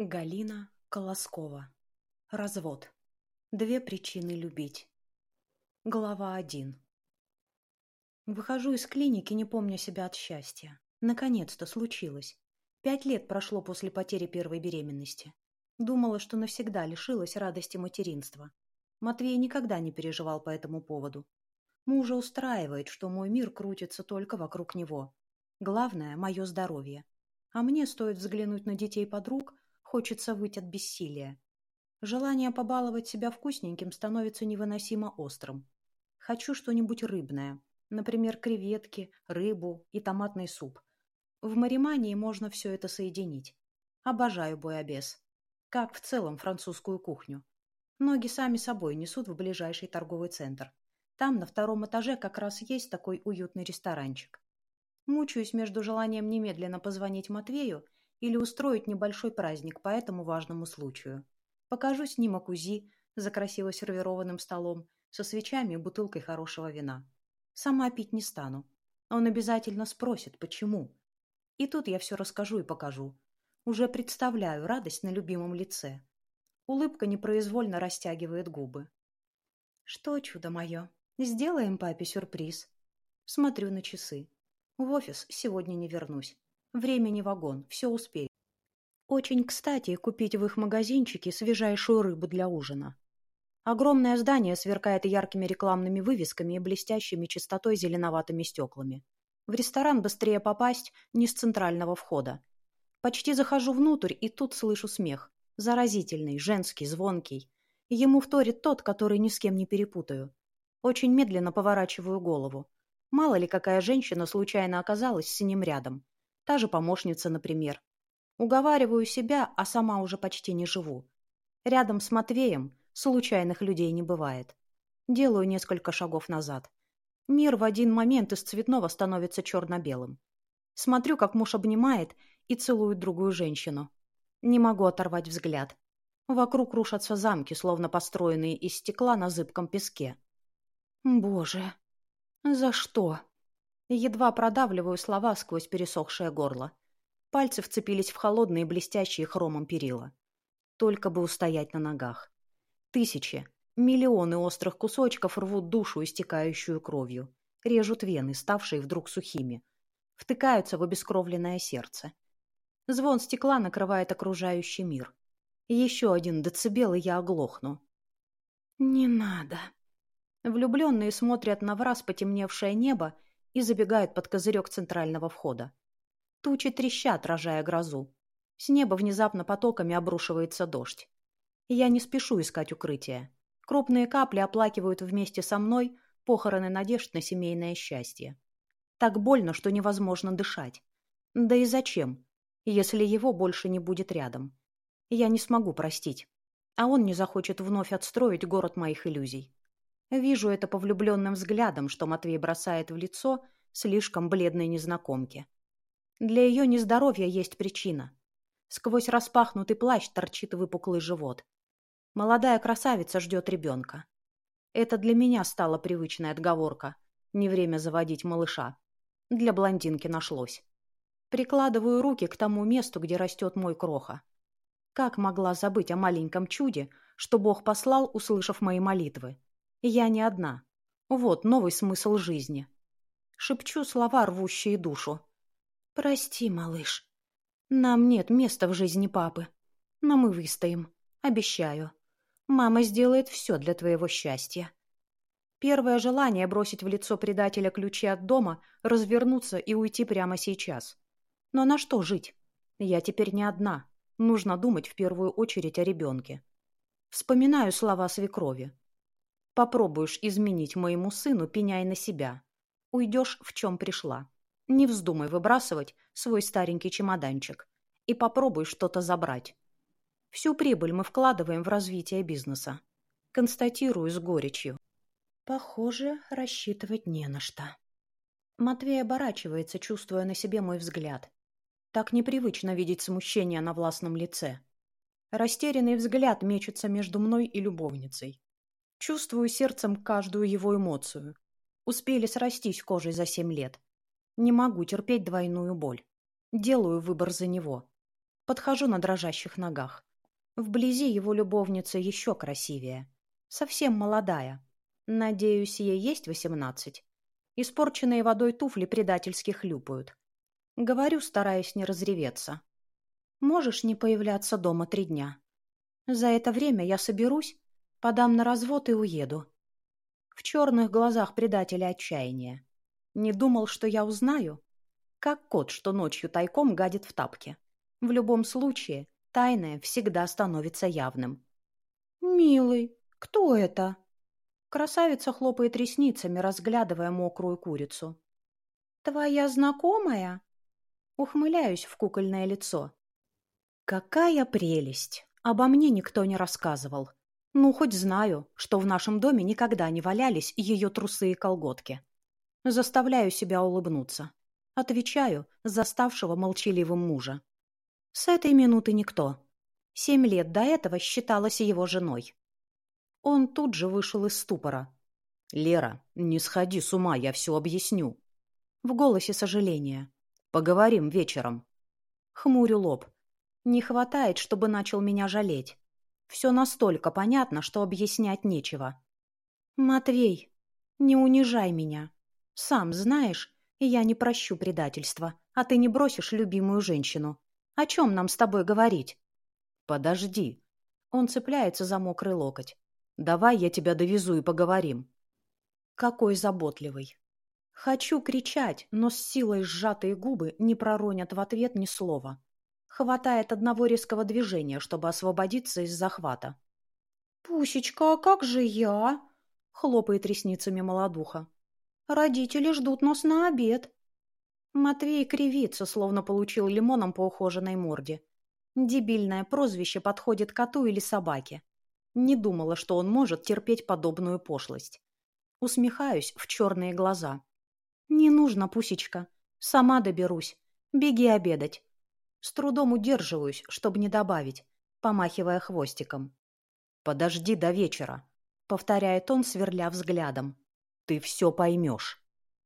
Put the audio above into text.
Галина Колоскова. Развод. Две причины любить. Глава 1. Выхожу из клиники, не помня себя от счастья. Наконец-то случилось. Пять лет прошло после потери первой беременности. Думала, что навсегда лишилась радости материнства. Матвей никогда не переживал по этому поводу. Мужа устраивает, что мой мир крутится только вокруг него. Главное – мое здоровье. А мне стоит взглянуть на детей подруг – Хочется выйти от бессилия. Желание побаловать себя вкусненьким становится невыносимо острым. Хочу что-нибудь рыбное. Например, креветки, рыбу и томатный суп. В Маримании можно все это соединить. Обожаю буябес. Как в целом французскую кухню. Ноги сами собой несут в ближайший торговый центр. Там на втором этаже как раз есть такой уютный ресторанчик. Мучаюсь между желанием немедленно позвонить Матвею или устроить небольшой праздник по этому важному случаю. Покажу снимок УЗИ за красиво сервированным столом, со свечами и бутылкой хорошего вина. Сама пить не стану. Он обязательно спросит, почему. И тут я все расскажу и покажу. Уже представляю радость на любимом лице. Улыбка непроизвольно растягивает губы. Что, чудо мое, сделаем папе сюрприз. Смотрю на часы. В офис сегодня не вернусь. Времени вагон, все успею. Очень кстати купить в их магазинчике свежайшую рыбу для ужина. Огромное здание сверкает яркими рекламными вывесками и блестящими чистотой зеленоватыми стеклами. В ресторан быстрее попасть не с центрального входа. Почти захожу внутрь, и тут слышу смех. Заразительный, женский, звонкий. Ему вторит тот, который ни с кем не перепутаю. Очень медленно поворачиваю голову. Мало ли какая женщина случайно оказалась с ним рядом. Та же помощница, например. Уговариваю себя, а сама уже почти не живу. Рядом с Матвеем случайных людей не бывает. Делаю несколько шагов назад. Мир в один момент из цветного становится черно-белым. Смотрю, как муж обнимает и целует другую женщину. Не могу оторвать взгляд. Вокруг рушатся замки, словно построенные из стекла на зыбком песке. Боже, за что? Едва продавливаю слова сквозь пересохшее горло. Пальцы вцепились в холодные блестящие хромом перила. Только бы устоять на ногах. Тысячи, миллионы острых кусочков рвут душу, истекающую кровью. Режут вены, ставшие вдруг сухими. Втыкаются в обескровленное сердце. Звон стекла накрывает окружающий мир. Еще один децибел, и я оглохну. «Не надо». Влюбленные смотрят на враз потемневшее небо и забегают под козырек центрального входа. Тучи трещат, рожая грозу. С неба внезапно потоками обрушивается дождь. Я не спешу искать укрытие. Крупные капли оплакивают вместе со мной похороны надежд на семейное счастье. Так больно, что невозможно дышать. Да и зачем, если его больше не будет рядом? Я не смогу простить. А он не захочет вновь отстроить город моих иллюзий. Вижу это по влюбленным взглядам, что Матвей бросает в лицо слишком бледной незнакомке. Для ее нездоровья есть причина. Сквозь распахнутый плащ торчит выпуклый живот. Молодая красавица ждет ребенка. Это для меня стала привычная отговорка. Не время заводить малыша. Для блондинки нашлось. Прикладываю руки к тому месту, где растет мой кроха. Как могла забыть о маленьком чуде, что Бог послал, услышав мои молитвы? Я не одна. Вот новый смысл жизни. Шепчу слова, рвущие душу. «Прости, малыш. Нам нет места в жизни папы. Но мы выстоим. Обещаю. Мама сделает все для твоего счастья». Первое желание бросить в лицо предателя ключи от дома, развернуться и уйти прямо сейчас. Но на что жить? Я теперь не одна. Нужно думать в первую очередь о ребенке. Вспоминаю слова свекрови. Попробуешь изменить моему сыну, пеняй на себя. Уйдешь, в чем пришла. Не вздумай выбрасывать свой старенький чемоданчик. И попробуй что-то забрать. Всю прибыль мы вкладываем в развитие бизнеса. Констатирую с горечью. Похоже, рассчитывать не на что. Матвей оборачивается, чувствуя на себе мой взгляд. Так непривычно видеть смущение на властном лице. Растерянный взгляд мечется между мной и любовницей. Чувствую сердцем каждую его эмоцию. Успели срастись кожей за семь лет. Не могу терпеть двойную боль. Делаю выбор за него. Подхожу на дрожащих ногах. Вблизи его любовница еще красивее. Совсем молодая. Надеюсь, ей есть восемнадцать. Испорченные водой туфли предательски хлюпают. Говорю, стараясь не разреветься. Можешь не появляться дома три дня. За это время я соберусь, подам на развод и уеду. В черных глазах предателя отчаяние. Не думал, что я узнаю? Как кот, что ночью тайком гадит в тапке. В любом случае, тайное всегда становится явным. «Милый, кто это?» Красавица хлопает ресницами, разглядывая мокрую курицу. «Твоя знакомая?» Ухмыляюсь в кукольное лицо. «Какая прелесть! Обо мне никто не рассказывал. Ну, хоть знаю, что в нашем доме никогда не валялись ее трусы и колготки. Заставляю себя улыбнуться. Отвечаю за ставшего молчаливым мужа. С этой минуты никто. Семь лет до этого считалась его женой. Он тут же вышел из ступора. «Лера, не сходи с ума, я все объясню». В голосе сожаления. «Поговорим вечером». Хмурю лоб. Не хватает, чтобы начал меня жалеть. Все настолько понятно, что объяснять нечего. «Матвей, не унижай меня. Сам знаешь, я не прощу предательства, а ты не бросишь любимую женщину. О чем нам с тобой говорить?» «Подожди». Он цепляется за мокрый локоть. «Давай я тебя довезу и поговорим». Какой заботливый. Хочу кричать, но с силой сжатые губы не проронят в ответ ни слова. Хватает одного резкого движения, чтобы освободиться из захвата. «Пусечка, а как же я?» — хлопает ресницами молодуха. «Родители ждут нас на обед». Матвей кривится, словно получил лимоном по ухоженной морде. Дебильное прозвище подходит коту или собаке. Не думала, что он может терпеть подобную пошлость. Усмехаюсь в черные глаза. «Не нужно, Пусечка. Сама доберусь. Беги обедать». С трудом удерживаюсь, чтобы не добавить, помахивая хвостиком. «Подожди до вечера», — повторяет он, сверля взглядом. «Ты все поймешь».